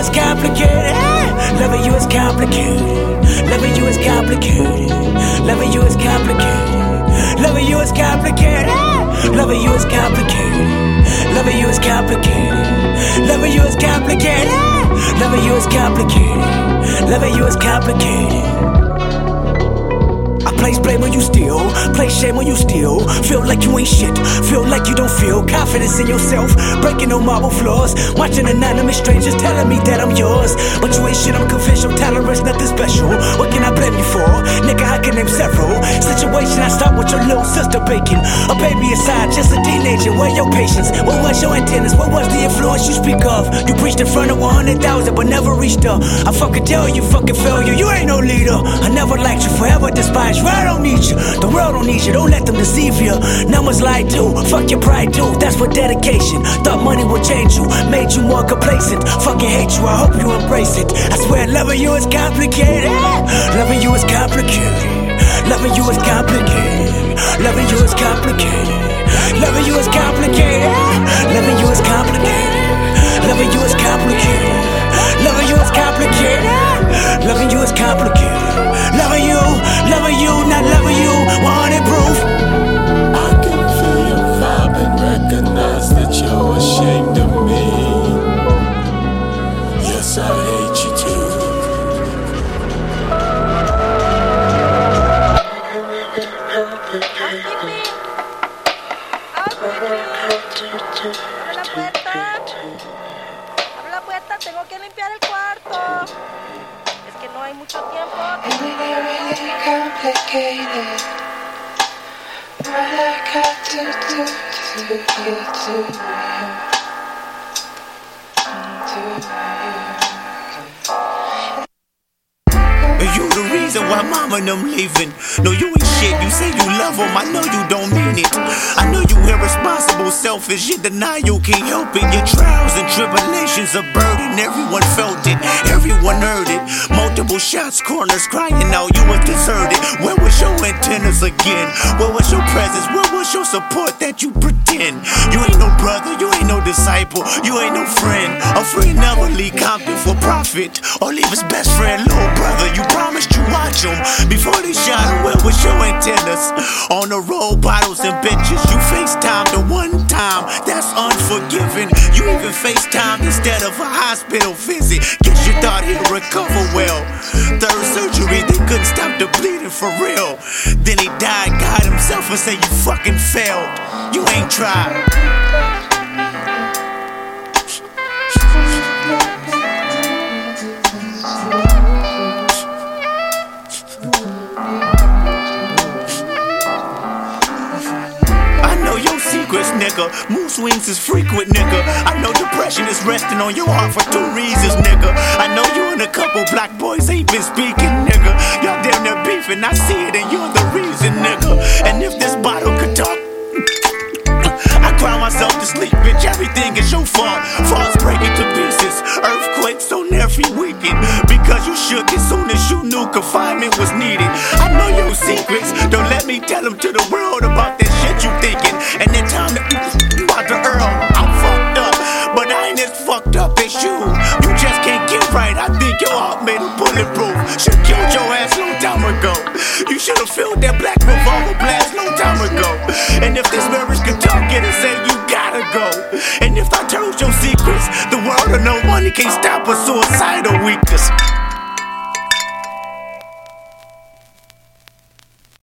is complicated. Loving you is complicated. Loving you is complicated. Loving you is complicated. Loving you is complicated. Loving you is complicated. Loving you is complicated. Loving you is complicated. Loving you is complicated. Loving you is complicated. Place blame when you steal, place shame when you steal. Feel like you ain't shit, feel like you don't feel confidence in yourself. Breaking no marble floors, watching anonymous strangers telling me that I'm yours. But you ain't shit, I'm confidential, tolerance, nothing special. What can I blame you for? Nigga, I can name several. Your little. A baby aside, just a teenager. Where your patience? What was your antennas? What was the influence you speak of? You preached in front of 100,000 but never reached up. I fucking tell you, fucking failure. You ain't no leader. I never liked you, forever despised you. I don't need you. The world don't need you. Don't let them deceive you. Numbers lie too. Fuck your pride too. That's what dedication. Thought money would change you. Made you more complacent. Fucking hate you. I hope you embrace it. I swear loving you is complicated. Loving you is complicated. Loving you is complicated. Loving you is complicated. Loving you Tengo que limpiar el cuarto. Es que no hay mucho tiempo. You the reason why mama and them leaving. No, you ain't shit. You say you love them. I know you don't mean it. Selfish. Deny you can't help it. Your trials and tribulations a burden. Everyone felt it. Everyone heard it. Multiple shots, corners crying out. You was deserted. Where was your antennas again? Where was your presence? Where was your support that you pretend? You ain't no brother. You ain't no disciple. You ain't no friend. A friend never leave Compton for profit or leave his best friend, little brother. You promised you watch him before they shot him. Where was your antennas? On the road, bottles and benches. You FaceTime the one time. That's unforgiving. You even FaceTime instead of a hospital visit. Guess you thought he'd recover well. Third surgery, they couldn't stop the bleeding for real. Then he died, God himself, and said you fucking failed. You ain't tried. I know your secrets, nigga. Moose wings is frequent, nigga. I know depression is resting on your heart for two reasons, nigga. I know you and a couple black boys ain't been speaking, nigga. Y'all damn near beefing, I see it, and you're myself to sleep, bitch. Everything is your fault. Falls breaking to pieces. Earthquakes on every weekend. Because you shook as soon as you knew confinement was needed. I know your secrets. Don't let me tell them to the world about that shit you thinking. And that time that you out the Earl. I'm fucked up, but I ain't as fucked up as you. You just can't get right. I think your heart made a bulletproof. Should killed your ass long time ago. You should have filled that black revolver blast long time ago. And if this marriage could talk, it'd say you gotta go. And if I told your secrets, the world of no money can't stop a suicidal weakness.